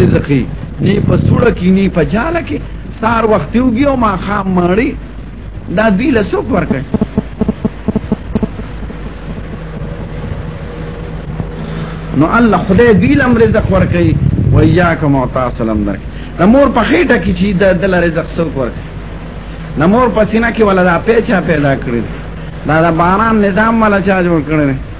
رزقي نه په سوړه کې نه په جاله کې سار وخت یوږي او ما خام مړی دا دی له څوک ورکړي نو الله خدای دی لم رزق ورکړي وياک معتصلم درک د مور په خېټه کې چې د دل رزق څوک ورکړي د مور په سینه کې ولا دا پیچا پیدا کړی دا د باران نظام ولا چا جوړ کړی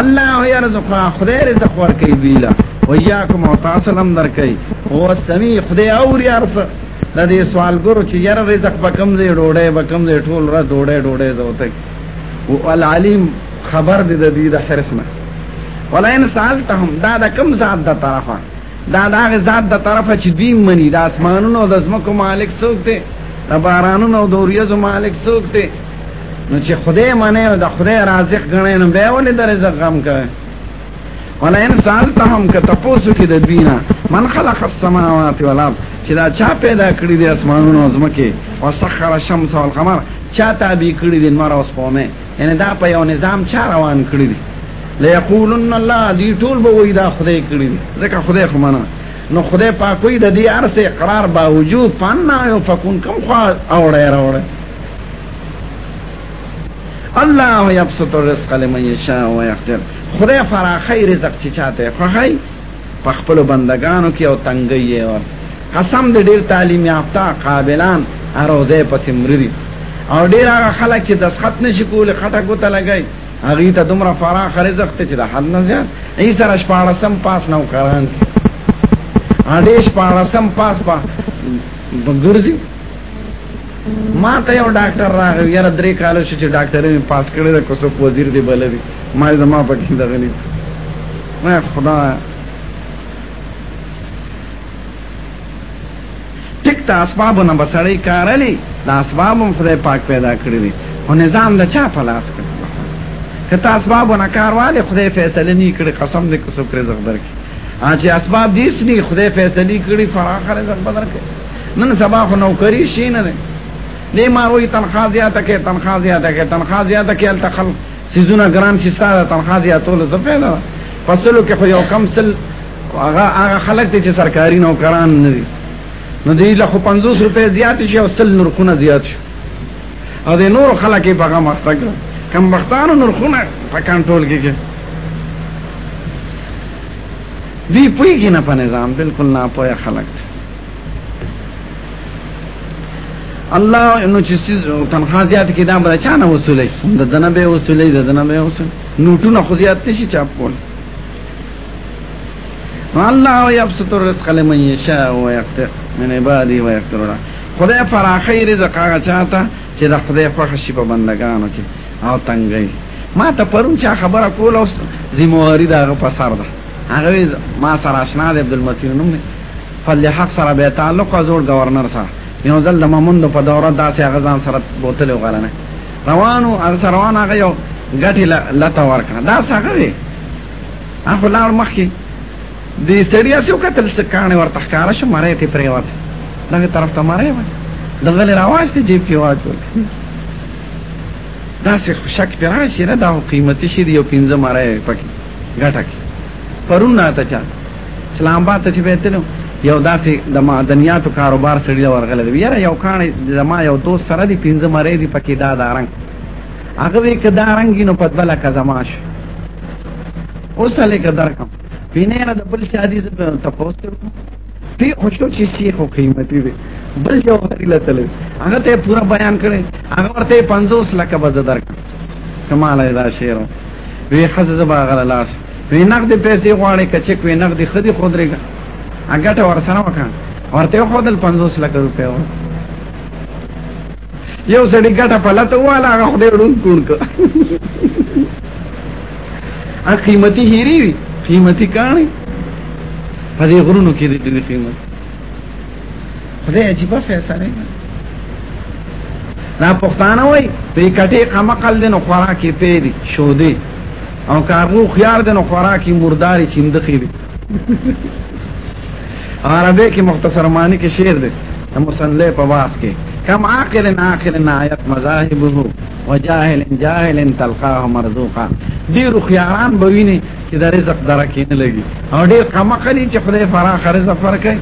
الله يرزق خدای رزق ورکي دیلا وياكم او تاسو لم درکي هو سمي خدای اور يارس د دې سوال ګورو چې ير رزق بکم دې ډوړې بکم دې ټول را ډوړې ډوړې دوته او العليم خبر دې د دې د حرسنا ولا ان سالتهم دا د کم ذات د طرفه دا د هغه ذات د طرفه چې دی منی د اسمانونو د زمکو مالک څوک دی د بارانونو د اوریځو مالک څوک دی نو چې خدای منه او د خدای رازق غنې نو به ولې د رزق غم کوي ولا ان سالتهم که تاسو کې د دوینا من خلق السماوات والارض چې دا چا پیدا کړی د اسمانونو او زمکه وسخر الشمس والقمر چا تابع کړی د نور او سپومه یعنی دا په یو نظام چا روان کړی دی ليقولن الله دی ټول به وای دا خدای کړی دی ځکه خدای خو منه نو خدای پاکوي د دې ارسه اقرار باوجود فن نه یو فكون کم خو اوړه راوړه الله يبسط الرزق لمن يشاء ويقدر خدای فراخی رزق چې چاته خوخی په خپل بندگانو کې او تنگي او قسم دې ډیر تعلیم یافته قابلان اروزه پس مرری او ډیر هغه خلک چې دسخط نشي کول خټه کوته لګای هغه ته دومره فراخ رزق ته چې د حد نه زیات ای سره شپارسم پاس نو کران اډیش پارسم پاس پا بغرزی ما ته یو ډاکټر راغی یاره درې کال شو چې ډاکټر یې پاس کړی د کوڅو وزیر دی بل دی ما زما په کې دغه نه ما خدا ټیک ته اسبابونه بسړی کارلی د اسبابم خدای پاک پیدا کړی دی او نظام د چا په لاس کړی که ته اسبابونه کارواله خدای فیصله نه کړی قسم دې کوڅو پرې زغدر کی اچھا اسباب دې سني خدای فیصله کړی فراخره زغدر کړی نن سبا خو نوکری شي نه نه ما وې تنخواه زیاته کې تنخواه زیاته کې تنخواه زیاته کې ال تخل سيزونه ګران شي ساده تنخواه زیاتول څه پیدا فصلو کې خو یو کم سل هغه هغه خلک چې سرکاري نوکران نه دي نو دی له 50 روپے زیات شي او سل نرخونه زیات شي او د نور خلک په هغه مخته کم مختانو نرخونه په کنټرول کې کې دی پویږي نه په نظام بالکل نه پوهه خلک الله نو چې سیز تنخوا زیات کې دا بل چا نه وصولې د دنه به وصولې د دنه به وصول نوټونه خو زیات شي چاپ کول الله یبسط الرزق لمن یشاء و یقدر من عبادی و یقدر له خدای فراخی رزق هغه چاته چې د خدای خوښ شي په بندگانو کې او تنګي ما ته پرون چا خبره کوله اوس ذمہ واری دا غو پسار ده هغه ما سره آشنا دی عبد المتین نوم فضل حق سره به تعلق او زور گورنر سره یو ځل د ماموند په دوره داسې هغه ځان سره بوتل وغلنه روانو هغه سره روان هغه یو غټي لته ورکړه دا څنګه وي هغه لار مخ کې د سړیا سو قتل سکانه ورته ښکارا شو مړې ته پریوت دغه طرف ته مړې و دغه راواز ته جیب کې واچو دا څه شک پیرا شي نه دا قیمتي شي یو پنځه مړې پکې غټه کې پرون نه تا چا اسلام آباد ته چې به تلو یو داسې د معدنیاتو کاروبار سړی ورغله دی یاره یو کان زما یو دوست سره دی پنځه مری دی پکې دا دارنګ هغه وی که دا رنګ نو په بل کا زماش اوس لیک درکم پینې را د بل چا دي ته پوسټ پی خوشو چې شي خو قیمتي وي بل یو غری لتل هغه ته پورا بیان کړي هغه ورته 50 لک بز درک کمال دا شعر وی خزه زبا غره لاس وی نقد پیسې غواړي کچک وی نقد خدي خود رېګا هغه ور سره وکړ ورته خو دل 50 لک روپیا و یو سړي ګټه پلته واله هغه خدای ډون کون کو ا قیمتي هيري قیمتي کاني په دې غرونو کې دې قیمت خدای عجیب فیصله ده دا پښتانه وای په کټه قمقل دنو خوراکي پیری شو دی او کارو خيار دنو خوراکي مرداري چیندخي دی عربی کې مختصر معنی کې شعر دی مصنف په واس کې کم عاقل عاقل نایت مذاهبه وجاهل جاهل تلقاه مرزوقا ډیر خياران بوینه چې د رزق درکې نه لګي او ډیر قمقلی چې خدای فراخ رزق ورکړي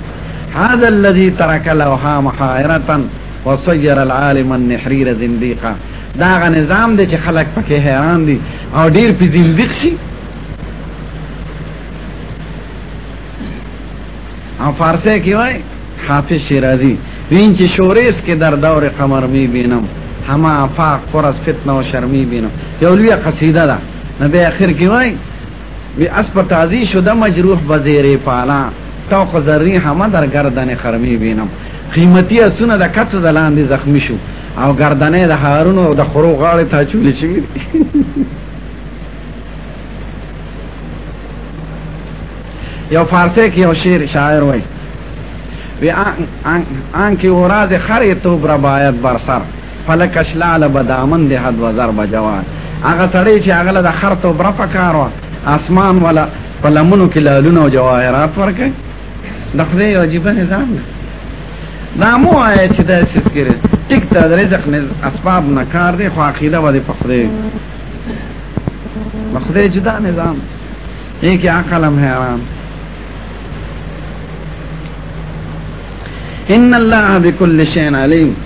هذا الذي ترك لوها محائرة وصير العالم النحرير زنديقا دا غ نظام دی چې خلک پکې حیران دي او ډیر په زنديق شي او فارسی کې وای حافظ شیرازی وین چې شوریس کې در دور قمر می بینم همه افاق فرص فتنه او شرمی بینم یو لوی قصیده ده نبی اخر کې وای بی اسب تازی شده مجروح بزیر پالا توق ذری همه در گردن خرمی بینم قیمتی اسونه د کڅ د لاندې زخمی شو او گردنې د هارونو او د خرو غاړې ته چولې شوې دي یو فارسی کې یو شعر شاعر وای وی آن آن کې اوراز خرې توبره باید بر سر فلک اشلال بدامن ده حد وزر بجوان هغه سړی چې هغه له خر ته بر پکارو اسمان ولا پلمونو کې لالونه او جواهرات ورکه د خدای یو عجیب نظام ده دا مو آیا چې دا سیس کړي ټیک ته د رزق نه اسباب نه کار دی خو عقیده باندې په خدای په خدای جدا نظام یې کې عقل هم حیران ان الله بكل شيء عليم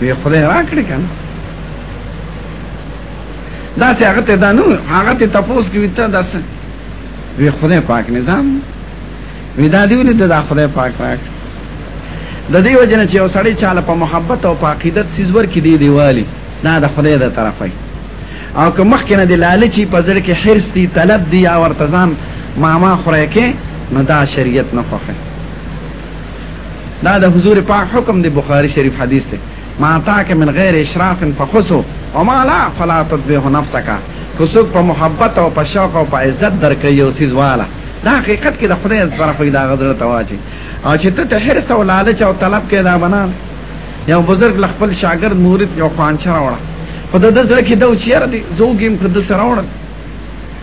وی خدای راکړي کنه دا څه هغه ته دانو هغه ته تاسو کې ویته داس وی خدای پاک نظام وی دا دی ولې دا خدای پاک راک د دې وجنه چې اوسړی چاله په محبت او په عقیدت سیزور کې دی دیوالی دا د خدای د طرفه او که مخکې نه دی لالچی په ځل کې حرس دی طلب دی او ارتزان ماما خورای کې نو دا شریعت نه خوخه دا د حضور پاک حکم دی بخاری شریف حدیث دی ما تاک من غیر اشراف فخسو وما لا فلا تطبیح نفسک فسوق په محبت او په شوق او په عزت درکې یو سیز والا دا حقیقت کې د خدای طرف دا غزر تواچی او چې ته ته هر څو لالچ او طلب کې دا بنا یو بزرګ ل خپل شاګرد مورید یو خوانچا وړه په د دې ځل کې دا چیر دی زوګیم کده سره وړه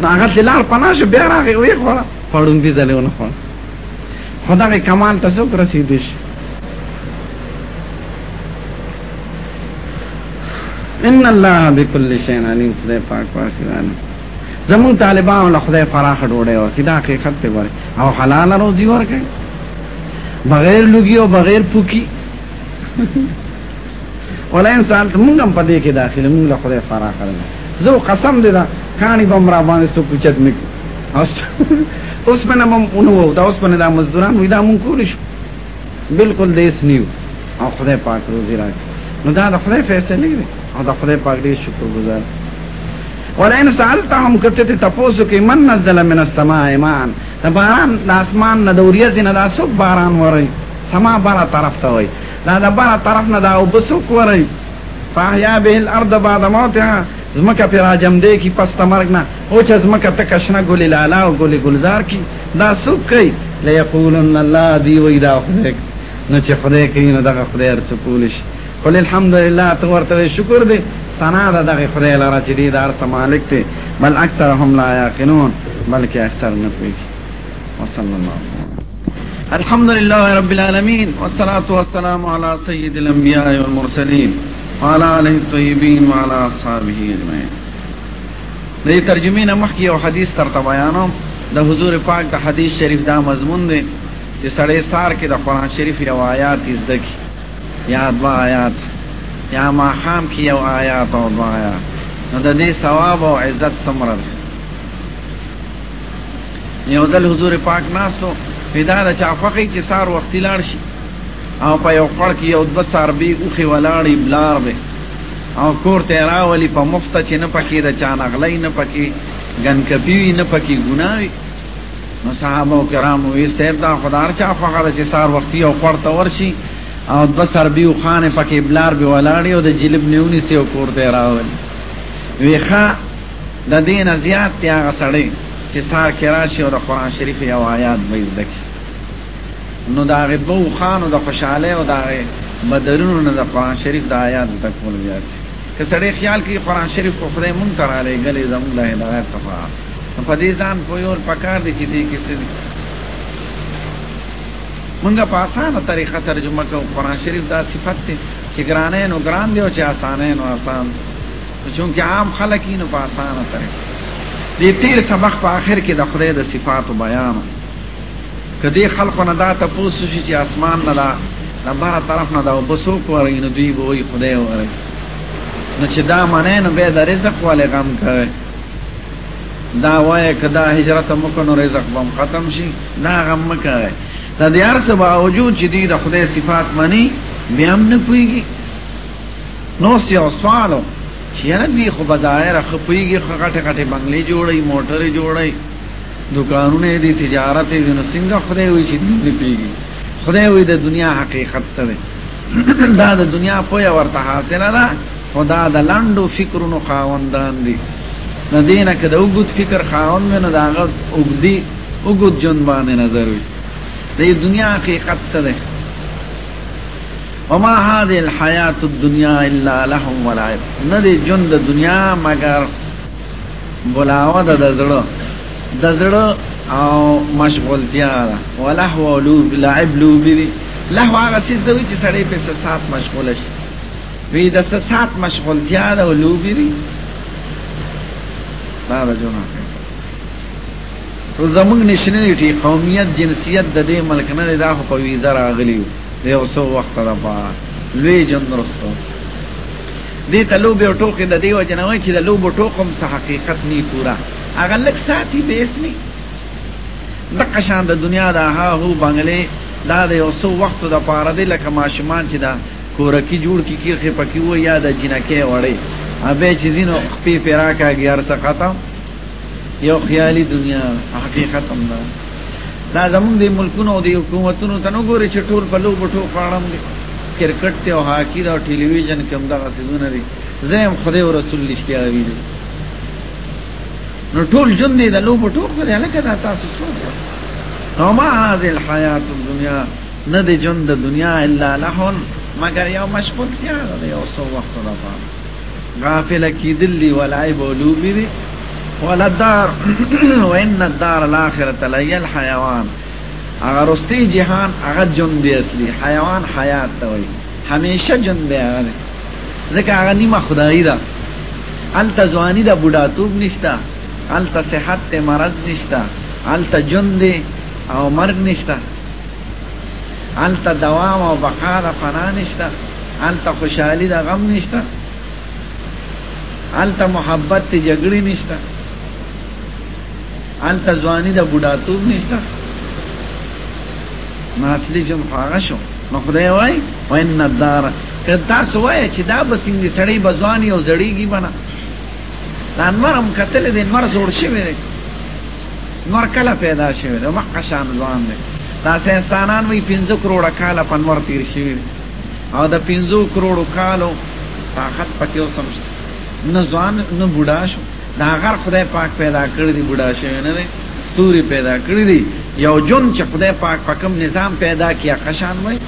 نو هغه چې لار پناه شو بیا راغی ویې خوړه په ړومبي ځل یې ونه خوړه خو دغه کمال ته څوک رسېدی شي ان الله بكل شيء عليم خدای پاک واسدان زمون طالبان له خدای فراخ ډوړې او کدا حقیقت ته وره او حلال روزي ورکړي بغیر لوګي او بغیر پوکي ولئن سالت موږ هم پدې کې داخله موږ له خدای فرا کړل زه قسم دې دا کانی بم را باندې څو کوچت نک اوس اوس په نامم اونو وو دا اوس په نامه مزدوران وې دا مونږ کول شو بالکل دې سنیو او خدای پاک روزي راکړي نو دا د خدای فیصله نه دی او د خدای پاک دې شکر گزار ولئن سالتهم کته ته تاسو کې من نزل من السماء ایمان دا باران د اسمان نه دوریا زینه دا سو باران وره سما بارا طرف ته وای دا د بار طرف نه دا او بسو کوي فاحیا به الارض بعد موتها زمکه پر راجم دی کی پس تمرګ نه او چې زمکه ته کښنه ګلی لالا او ګلی گلزار کی دا سوق کوي لا یقولن الله دی وی دا خدای نو چې خدای کوي نو دغه خدای هر سکول شي قل الحمدلله ته ورته شکر دی سنا ده دغه خدای لاره چې دی دار سمالک ته بل اکثرهم لا یقینون بلکې اکثر نه پوهیږي وصلی الله الحمد لله رب العالمين والصلاة والسلام على سيد الأنبياء والمرسلين وعلى آله الطيبين وعلى أصحابه أجمعين دې ترجمه نه مخکې یو حدیث ترته بیانوم د حضور پاک د حدیث شریف دا مضمون دی چې سړی سار کې د قران شریف یو آیات زده کی یا دوا آیات یا ما خام کې یو آیات او دوا آیات نو د دې ثواب او عزت څومره یو دل حضور پاک ناسو پیدا د چا فقې چې سار وخت لاړ شي او په یو خړ کې یو د سار به اوخي ولاړې بلار به او کور ته راولي په مفته چې نه پکې د چا نغلې نه پکې ګن کپی نه پکې ګناوي نو صحابه کرام وی سید دا خدار چا فقره چې سار وختي او خړ ته ورشي او د سر بیو خان پکې بلار به ولاړې او د جلب نیونی سیو کور ته راولي ویخه د دین زیات دی هغه سړی چې سار کې راشي او د قران شریف یو آیات به زده کی نو دا غبو خانو د خوشاله او دا بدرونو نه د قران شریف د آیات زده کول زیات که سړی خیال کوي قران شریف په خدای مونږ تر علی غلې زموږ له هدایت تفا په دې ځان په یو پکار دي چې دې کې څه مونږه په اسانه طریقه ترجمه کوو قران شریف دا صفت ته چې ګرانه نو ګران دی او چې اسانه نو آسان دی چونکه عام خلک یې نو په اسانه طریقه دې تیر سبق په آخر کې د خدای د صفاتو بیان کدی خلکو نه دا تاسو شي چې اسمان نه لا د بار طرف نه دا وبسو کوی نو دوی به وي خدای وره نو چې دا معنی نو به د رزق والے غم کوي دا وای کدا هجرت مکنو رزق بم ختم شي دا غم مکه دا دیار سبا وجود چې دی د خدای صفات مانی بیا هم نه پويږي نو سیو سوالو چې یاره دی خو بظاهر خپېږي خټه خټه بنگلې جوړي موټر جوړي دکانونه دي تجارت دي نو څنګه خدای وي چې دې پیږي خدای وي د دنیا حقیقت سره دا د دنیا پویا ورته حاصله ده خدا د لاندو فکرونو خاوندان دي نه دینه کده وګد فکر خاوند مې نه داغه وګدي وګد جون باندې نظر وي د دنیا حقیقت سره وما هذه الحیات الدنیا الا لهم ولعب نه دی جون د دنیا مگر بلاوه د زړه د زړه او مشغولتیا ده ولهو او لوب لعب لوب دی لهو هغه سیس دوی چې سړی په سات مشغول شي وی د سات مشغولتیا ده او لوب دی دا رجونه زمونږ نشنه دي قومیت جنسیت د دې ملک نه دا خو په ویزه راغلیو یو څو وخت را با لوی جن درستو دې ته لوب او ټوکې د دې وجه نه وای چې د لوب او ټوکم سه حقیقت نه پورا هغه لک ساتي به اسمي د قشان د دنیا د ها هو بنگلې دا د یو څو وخت د پاره دې لکه ماشومان چې دا کورکی جوړ کی کیخه پکې و یا د جنکه وړې ابه چې زینو خپې پیراکا ګیار څه ختم یو خیالي دنیا حقیقت هم نه دا زمونږ د ملکونو او د حکومتونو ته نو ګوري چې ټول په لو بټو پاړم دي کرکټ ته او هاکی دا ټلویزیون کې هم دا غسیزونه دي زم خدای او رسول لشتیا وی دي نو ټول جون دي د لو بټو خو دې لکه دا تاسو څو نو ما هذه الحیات الدنیا نه دي جون د دنیا الا لهون مگر یو مشغول تیار دی او سو وخت لپاره غافل کی دلی ولای بولو بی دی ولدار وان الدار الاخره لای الحيوان اگر رستی جهان هغه جون دی اصلي حیوان حیات ته وای همیشه جون دی هغه ځکه هغه نیمه خدای ده ال تزوانی ده بوډا توب نشتا ال ته صحت ته مرض نشتا ال ته جون دی او مرګ نشتا انت دوام او بقا د فنا نشته انت خوشحالي د غم نشته انت محبت ته جګړې نشته انت ځواني د بډاتوب نشته ناسلی جون فارغ شو نو خدای وای وان الدار که تاسو وای چې دا بسنګ سړی بزوانی او زړیږي بنا دا انورم قتل دې مر زور شوی دی نور کله پیدا شوی دا مکه شان ځوان دی دا سیستانان وی 15 کروڑ کاله په نور تیر شوی او دا 15 کروڑ کالو طاقت پکې اوسم نه ځوان نه بوډا شو دا غر خدای پاک پیدا کړی دی بوډا شوی نه دی ستوري پیدا کړی دی یو جون چې خدای پاک په کوم نظام پیدا کیا قشان وای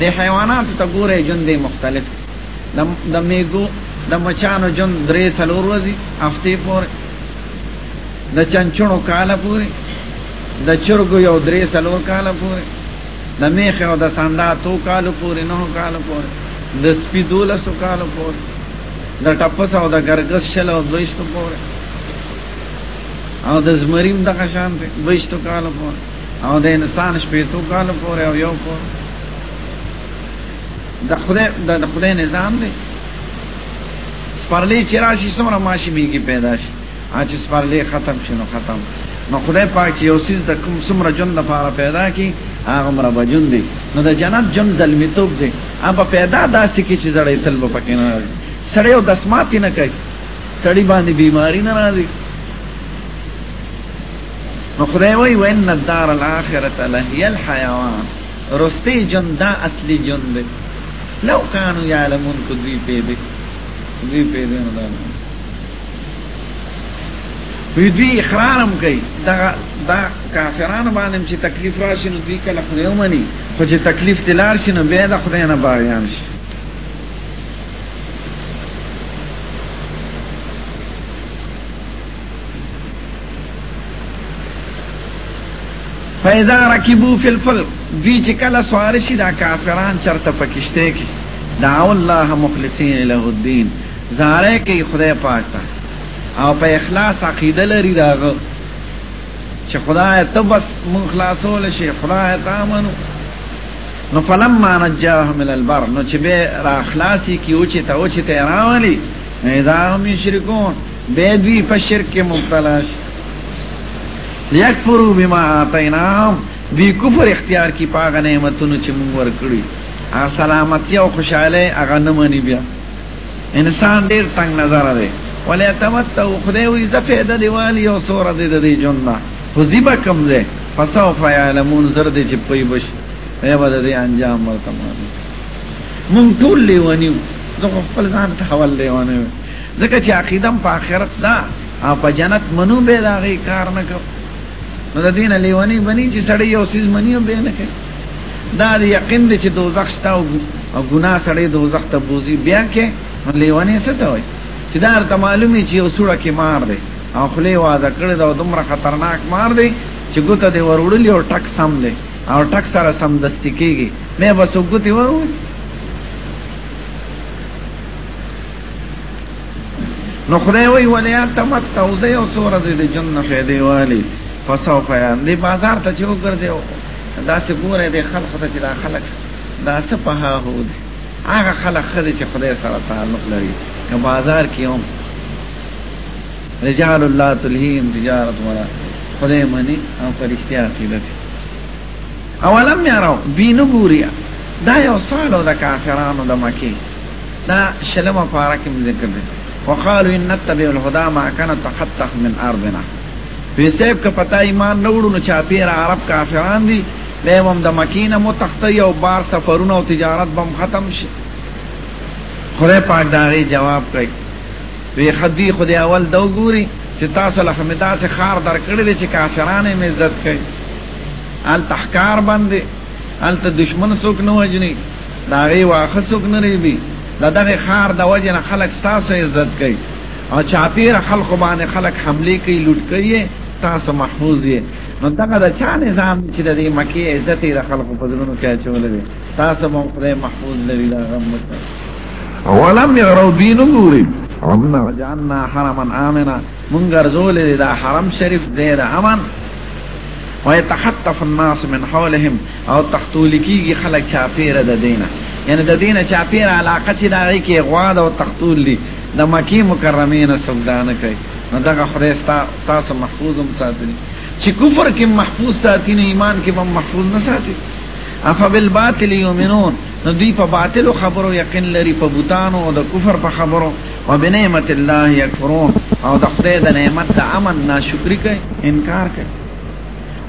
د حیوانات ته ګوره جون دی مختلف د میګو د مچانو جون درې سلور ورځي هفته پورې د چنچونو کاله پورې د چرګو یو درې سلور کاله پورې د میخه او د ساندا تو کالو پورې نو کالو پورې د سپی دولسو کالو پورې د ټپس او د ګرګس شل او دویشتو پورې او د زمریم د قشان ته دویشتو کالو پورې او د انسان شپېتو کالو پورې او یو پورې د خدای د خدای نظام دی سپرلی چې راشي څومره ماشي میږي پیدا شي چې سپرلی ختم شي نو ختم نو خدای پاک چې یو سیز د کوم څومره جون د پاره پیدا کی هغه مر بجون دی نو د جنت جون ظلمی توپ دی اما پیدا داسې کی چې زړې تل په پکې نه سړی او دسمات نه کوي سړی باندې بیماری نه راځي نو خدای وای وان الدار الاخرته لهي الحيوان رستی جن دا اصلی جن دی لو کانو یعلمون کو دوی پیده دوی پیده نو دانو وی دوی اقرارم کوي دا دا کافرانو باندې چې تکلیف راشي نو دوی کله خدای ومني خو چې تکلیف تلار شي نو بیا د خدای نه باریان شي فیضا رکبو فی الفلق دوی چې کله سوار شي دا کافران چرته پکشته کې دعو الله مخلصین له الدین زاره کې خدای پاک ته او په اخلاص عقیده لري داغه چې خدای ته بس مون خلاصول شي خدای ته امنو نو فلما نجاهم من البر نو چې به را خلاصي کې او چې ته او چې ته راولي نه دا هم شرکون به دوی په شرک کې مبتلا شي لیکفروا بما آتیناهم دوی کفر اختیار کی پاغه نعمتونو چې موږ ورکړي ا سلامتی او خوشاله هغه نه مني بیا انسان ډیر تنگ نظر دی ولا تمتعوا خدای وي زفیده دیوالی او سور دی د دې جنہ وزیبا کم دی فسوف یعلمون زر دې چې پي بش یا بد دې انجام ورته مونږ ټول لیونیو زه خپل ځان ته حواله لیونیو ځکه چې عقیده په آخرت دا او په جنت منو به دا غي کار نه کو نو د دین لیونی بنی چې سړی یو سیز منی به نه کوي دا د یقین دی چې دوزخ شته او ګناه سړی دوزخ ته بوزي بیا کې لیونی څه ته وایي چې دا ته معلومی چې یو سوړه کې مار دی او خلی واده کړی دا دومره خطرناک مار دی چې ګوته دی وروړلی او ټک سم دی او ټک سره سم دستی کیږي مې بس وګتی وو نو خدای وی ولیا تمتعو زه یو سور دې د جن نه فائدې والی فسو پیان دې بازار ته چې وګرځیو دا څه ګوره دې خلق ته چې دا خلق دا څه په ها هو دې هغه خلق خدای چې خدای سره تعلق لري که بازار کې هم رجال الله تلهیم تجارت ولا خدای منی او پرشتیا عقیده دي اولم یارو بینو ګوریا دا یو سالو د کافرانو د مکی دا شلمه پارا کې ذکر دي وقالو ان نتبع الهدى ما كان تخطخ من ارضنا وی سیب که پتا ایمان نوړو نو چاپیر عرب کافران دي دیمم د مکینه مو تختی او بار سفرونه او تجارت بم ختم شي خدای پاک داغي جواب کوي وی خدی خدای اول دو ګوري چې تاسو له حمدا سے خار در کړل چې کافرانه می عزت کوي ال تحکار باندې ال ته دشمن سوک نه وجني دا غي واخه څوک نه ریبي د دغه خار د وجه نه خلک ستاسو عزت کوي او چاپیر خلک باندې خلک حمله کوي لوټ کوي تاسو محفوظ یې نو دغه د چا نظام چې د مکی عزت د خلکو په ځلونو کې اچول دي تاسو مو خدای محفوظ لري دا غم اولم یرو بینو ګوري ربنا جعلنا حرما آمنا من غرزول دا حرم شریف دې دا امن ويتخطف الناس من حولهم او تختول کیږي خلک چاپیره د دینه یعنی د دینه چاپیره علاقه چې دا غي کې غوا ده او تختول دي د مکی مکرمه نه سودانه کوي نو دغه خدای تاسو محفوظم ساتلی چې کفر کې محفوظ ساتي نه ایمان کې هم محفوظ نه ساتي افا بالباطل یؤمنون نو دوی په باطل خبرو یقین لري په بوتانو او د کفر په خبرو او بنعمت الله یکفرون او د خدای د نعمت د امن ناشکری کوي انکار کوي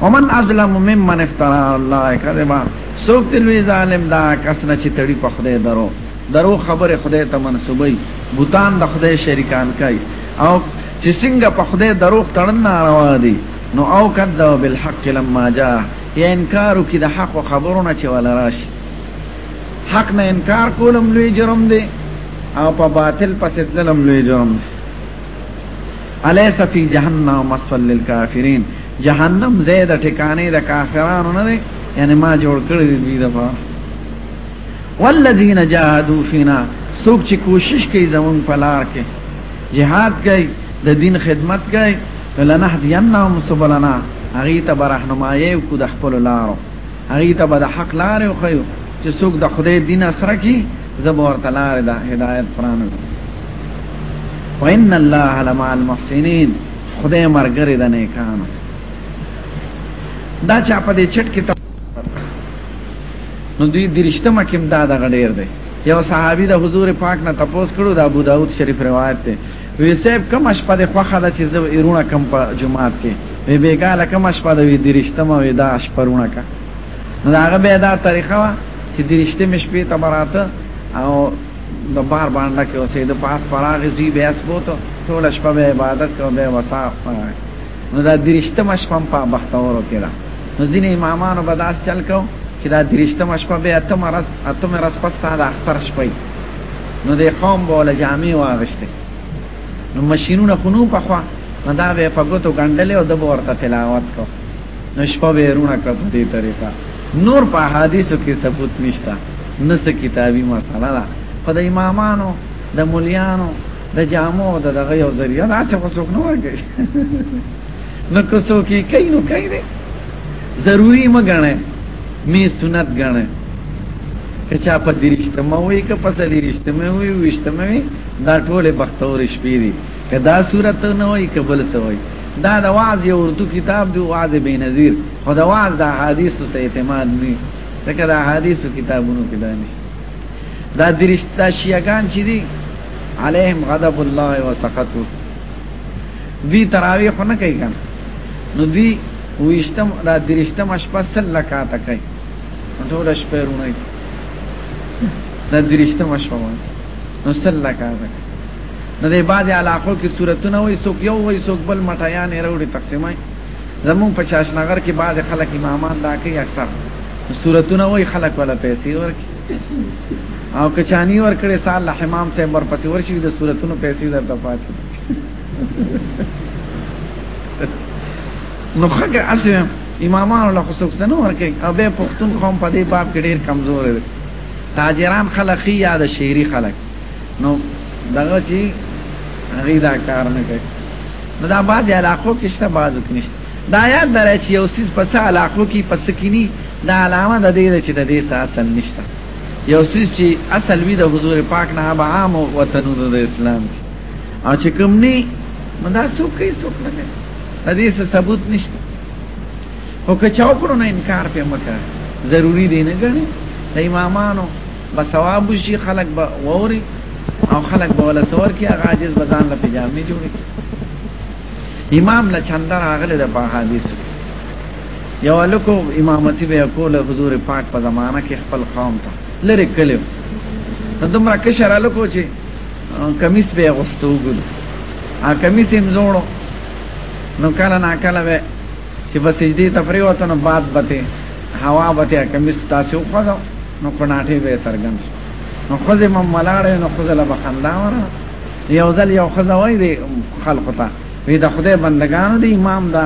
ومن ازلم ممن افترا الله کذبا سوک تلوی ظالم دا کس نه چې تړي په خدای درو درو خبره خدای ته منسوبي بوتان د خدای شریکان کوي او چې څنګه په خدای درو تړن ناروا دي نو او کده بالحق لما جاء یا انکار کی د حق خبرونه چې ولا راشي حق نه انکار کولم لوی جرم دی او په باطل پسې تللم لوی جرم دی الیس فی جهنم مسول للکافرین جهنم زید ټکانه د کافرانو نه دی یعنی ما جوړ کړی دی دا په والذین جاهدوا فینا څوک چې کوشش کوي زمون په لار کې jihad کوي د دین خدمت کوي لنهدینهم سبلنا هغه ته برهنمایي کو د خپل لارو هغه ته به د حق لار او خيو چې څوک د خدای دین سره کی زبور تلار د هدایت پرانه وان الله لمع المحسنین خدای مرګره د نیکانو دا چا په دې چټ کې نو دوی درشتمه کې دا د غډیر دی یو صحابي د حضور پاک نه تپوس کړو د ابو داود شریف روایت ته وی صاحب کوم شپه د خوخه ده چې زو ایرونه کم په جمعات کې وی بیګاله کوم شپه ده وی درشتمه وی دا شپرونه کا نو هغه به دا طریقه وا چې درشتمه شپې ته براته او د بار باندې کې اوسې د پاس پراغه زی به اسبوته ټول شپه به عبادت کوو به وسا نو دا درشتمه شپه په بختورو کې ده نو ځینې امامانو به داس چل کو چې دا درشتمه شپه به اتمه رس اتمه رس پستا د اختر شپې نو د قوم بوله جامع واغشته نو ماشینونه خونو په خوا نو دا به په ګوتو ګندلې او د ورته تلاوت کو نو شپه به رونه کړ په دې طریقه نور په حدیثو کې ثبوت نشته نس کتابي مسله ده خدای امامانو د مليانو د جامو د دغه یو ذریعہ نه څه وسوک نه وګي نو کو سو کی کای نو کای دی ضروری م غنه می سنت غنه کچا په دریشته مې وې ک په سړي رښته مې وې وښته مې دا ټوله بختور شپې دي کدا صورت نه وې کبل سوې دا د واعظ یو اردو کتاب دی واعظ بی نظیر خو د واعظ د احادیث سره اعتماد نه دا کدا احادیث کتابونو کې دا نشته دا درشتا شیعاګان چې دي علیهم غضب الله وسخطه دی تراویح نه کوي کنه نو دی ویشتم را درشتم شپه سل لکات کوي ټول شپه رونه دا درشتم شپه نو سل لکات نو د بعد علاقو کې صورتونه وي سوک یو وي سوک بل مټیان وروړي تقسیمای زمون په چاشنګر کې بعد خلک امامان دا کوي اکثر صورتونه وي خلک ولا پیسې ورکي او کچانی ور کړې سال له حمام صاحب ور پسې ورشي د صورتونو پیسې درته پاتې نو خګه اسه امامانو له خصوص نه ورکې او به پښتون قوم په دې باب کې ډېر کمزور دی تاجران خلک یا د شهري خلک نو دغه چې هغه دا کار نه کوي نو دا بعض علاقو کې شته بعضو کې نشته دا یاد لرئ چې یو سیس په څه علاقو کې په سکینی دا علامه د دې چې د دې سره اصل نشته یو سیس چې اصل وی د حضور پاک نه به عام او وطنو د اسلام کې او چې کوم نه مندا څوک یې څوک نه کوي د دې څه ثبوت نشته او که چا وکړو نه انکار په مکه ضروری دی نه ګڼي د امامانو بسواب شي خلک به ووري او خلک به ولا سور کې عاجز بزان له پجامې جوړي امام له چندر اغله د حدیث یو لکو امامتی به کوله حضور پاک په زمانہ کې خپل قوم ته لری کلو دومره کشر لکو چې کمیس به غوستو ګل ا کمیس هم جوړو نو کله نا کله به چې بس دې تفریح وته نو باد بته هوا بته کمیس تاسو خو نو کوناټي به سرګن نو خو زمم ملاړ نو خو زله بخندا وره یو ځل یو خزه وای دی خلق ته وی د خدای بندگانو دی امام دا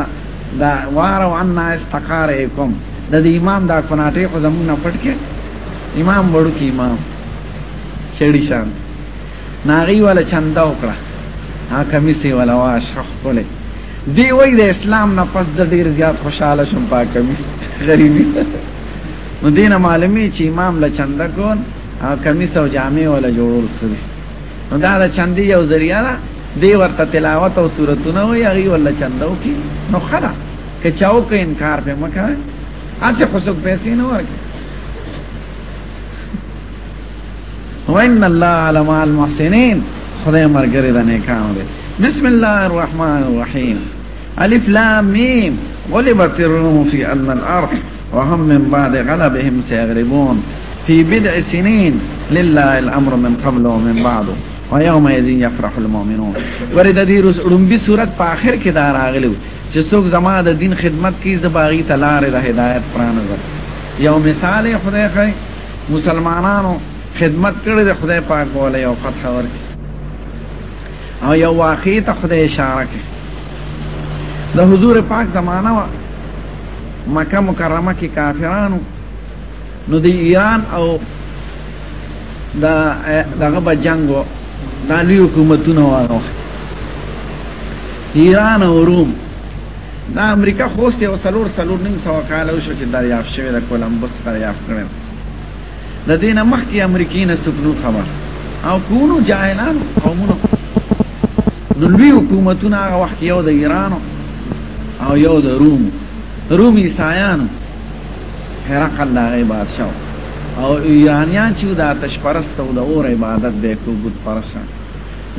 دا وارو عنا استقارکم د دې امام دا کناټه خو زمون نه پټ کې امام وړو کې امام شړی شان ناغي ولا چندا وکړه ها کمیسي ولا واش خپل دی وای د اسلام نه پس د ډیر زیات خوشاله شم پاک کمیس غریبي نو دینه معلومی چې امام له چندا کون او کمیس او جامع ولا جوړول کړی نو دا د چندې یو ذریعہ ده دی ورته تلاوت او سورتونه وي هغه ولا چندو کی نو خلا که چاو که انکار په مکه اسه خصوص پیسې نه ورکړي وان الله على مع المحسنين خدای مرګره ده نه کام ده بسم الله الرحمن الرحيم الف لام ميم غلبت الروم في ان الارض وهم من بعد غلبهم سيغلبون في بدع سنين لله الامر من قبل ومن بعد ويوم يزين يفرح المؤمنون ورد دي رنبي صورت په اخر کې دا راغلو چې څوک زما د دین خدمت کوي زباغي تلار د هدایت پران زر یو مثال خدای خی مسلمانانو خدمت کړي د خدای پاک بوله یو فتح ورکړي او یو واقعي ته خدای اشاره کوي د حضور پاک زمانہ مکه مکرمه کې کافرانو نو د ایران او دا دغه به جنگو دا لوی حکومتونه وغوښ ایران او روم دا امریکا خو سه وسلور سلور نیم سو کال او شو چې دریافت شوی د کولمبس دریافت کړو د دینه مخکې امریکای نه سپنو خبر او کونو جاهلان قومونو نو لوی حکومتونه هغه وخت یو د ایران او یو د روم روم عیسایانو هرقل دغه بادشاہ او ایرانیان چې د آتش پرست او د اور عبادت به کو بت پرست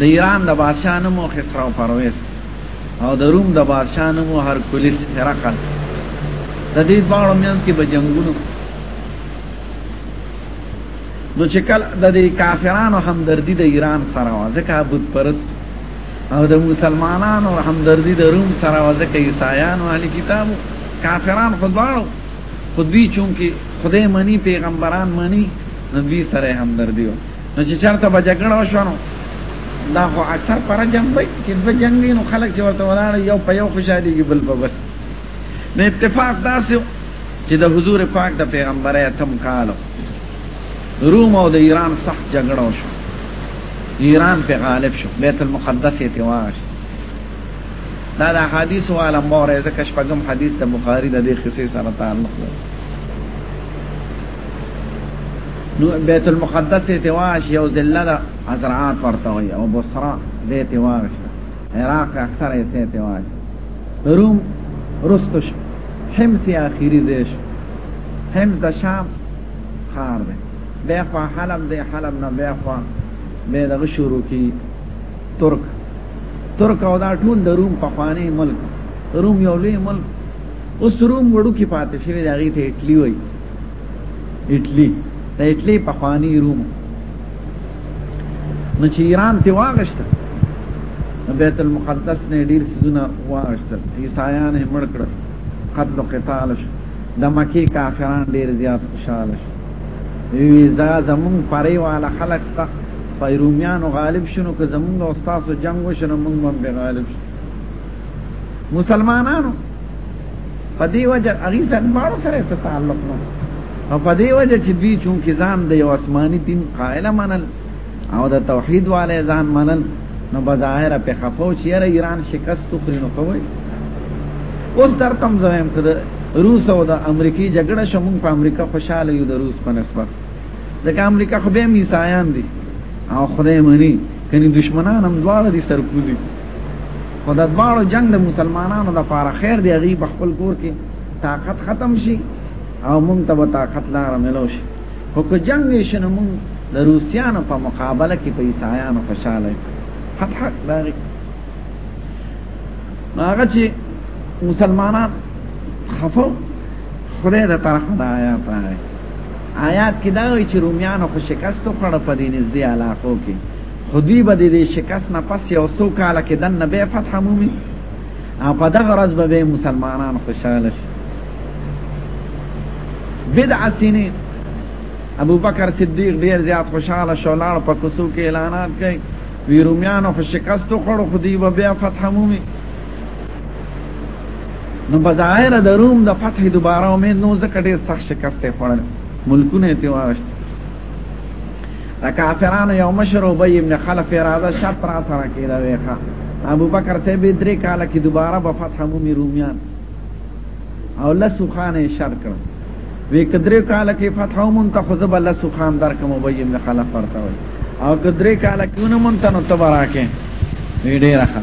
د ایران د بادشاہ نومو خسرو پرویز او د روم د بادشاہ نومو هرکلیس هرقل د دې په اړه مینځ کې به جنگونو نو چې کله د دې کافرانو همدردی د ایران سره و ځکه بت پرست او د مسلمانانو همدردی د روم سره و ځکه عیسایانو اهل کتابو کافران خو دواړو خو دوی چونکې خدای منی پیغمبران منی نو دوی سره همدردی و نو چې چرته به جګړه وشوه نو دا خو اکثر پر جنگ وي چې په جنگ وي نو خلک چې ورته ولاړ یو په یو خوشاليږي بل په بل نه اتفاق داسې چې د حضور پاک د پیغمبره تم کالو روم او د ایران سخت جګړه وشو ایران په غالب شو بیت المقدس یې تیواش دا د حدیث والا مور ځکه شپږم حدیث د بخاری د دې قصې سره تعلق لري نو بیت المقدس یې تیواش یو ذله د حضرات ورته وي او بصره دې تیواش عراق اکثر یې تیواش روم رستش حمص آخری ځای شو حمص د شام ښار دی بیا خوا حلب دی حلب نه بیا خوا بیا دغه شروع کی ترک ترک او دا ټول د روم په خوانې ملک روم یو لوی ملک اوس روم وړو کې پاتې شوی دی هغه ته اټلی وای اټلی د اټلی په خوانې روم نو چې ایران ته واغشته بیت المقدس نه ډیر سيزونه واغشته عیسایان یې مړ کړ قتل قتال شو د مکی کافران ډیر زیات خوشاله شو وی دا زمون پرې والا خلک ستا پیرومیانو غالب شنو که زمون او استاد جنگ وشنو مونږ هم به غالب شو مسلمانانو په دې وجه هغه ځان مارو سره څه تعلق نه او په دې وجه چې دوی چون کې ځان د یو آسماني دین قائل منل او د توحید والے ځان منل نو بظاهر په خفو چې را ایران شکست خوري نو کوي اوس در تم زم کړ روس او د امریکای جګړه شمون په امریکا خوشاله یو د روس په نسبت ځکه امریکا خو به میسایان دي او خدای مني کني دشمنان هم دواړه دي سرکوزي خو د دواړو جنگ د مسلمانانو د پاره خیر دی غي په خپل کور کې طاقت ختم شي او مونږ ته به طاقت لار ملو شي خو که جنگ شنه مونږ د روسیانو په مقابله کې په عیسایانو خوشاله فتح لري هغه چې مسلمانان خفو خدای د طرف د آیات راغی آیات کې دا وی چې رومیانو خو شکست وکړ په دې نږدې علاقو کې خو دوی به د شکست نه پس یو څو کاله کې دننه بیا فتح مومي او په دغه ورځ به بیا مسلمانان خوشحاله شي بدع سینې ابو بکر صدیق ډیر زیات خوشاله شو لاړ په کوسو کې اعلانات کوي وی رومیانو خو شکست وکړو خو دی به بیا فتح مومي نو بظاهر د روم د فتح دوباره امید نو ځکه ډیر سخت شکست یې خوړل ملکونه یې تیوارشت دا کافرانو یو مشر ابی ابن خلف اراده شرط را سره کېده ویخه ابو بکر صاحب درې کاله کې دوباره به فتح مومي رومیان او لسو خان یې شر کړ وی کدرې کاله کې فتح مومن ته خو زه به لسو خان درکم ابی ابن خلف ورته او کدرې کاله کې ونه مونته نو تبراکه ډېره ښه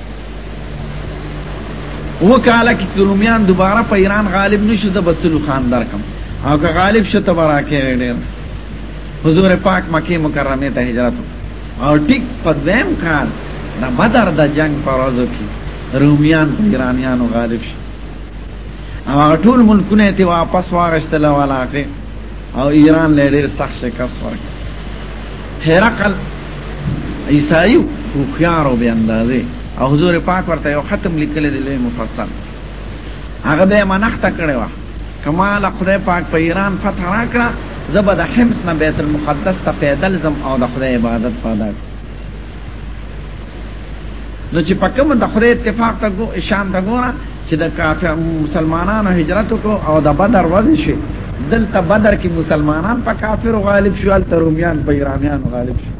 وکاله کې رومیان دوباره په ایران غالب نشو زبسلو خان درکم او که غالب شو ته براکه ډیر حضور پاک مکه مکرمه ته هجرت او ټیک په دیم کال د بدر د جنگ پر ورځو کې رومیان په ایرانیانو غالب شو او ټول ملکونه ته واپس واغشتل ولاکه او ایران لړ سخت شکست ورکړ هرقل عیسائی او خيار او به اندازې او حضور پاک ورته یو ختم لیکل دی لوی مفصل هغه به منخت کړي وا کمال خدای پاک په ایران فتح راکړه زبر د حمص نه بیت المقدس ته پیدل زم او د خدای عبادت پاده نو چې په کوم د خدای اتفاق ته ګو شان ته ګوره چې د کافر مسلمانانو هجرت کو او د بدر وځ شي دلته بدر کې مسلمانان په کافر غالب شو ال ترومیان په ایرانیان غالب شو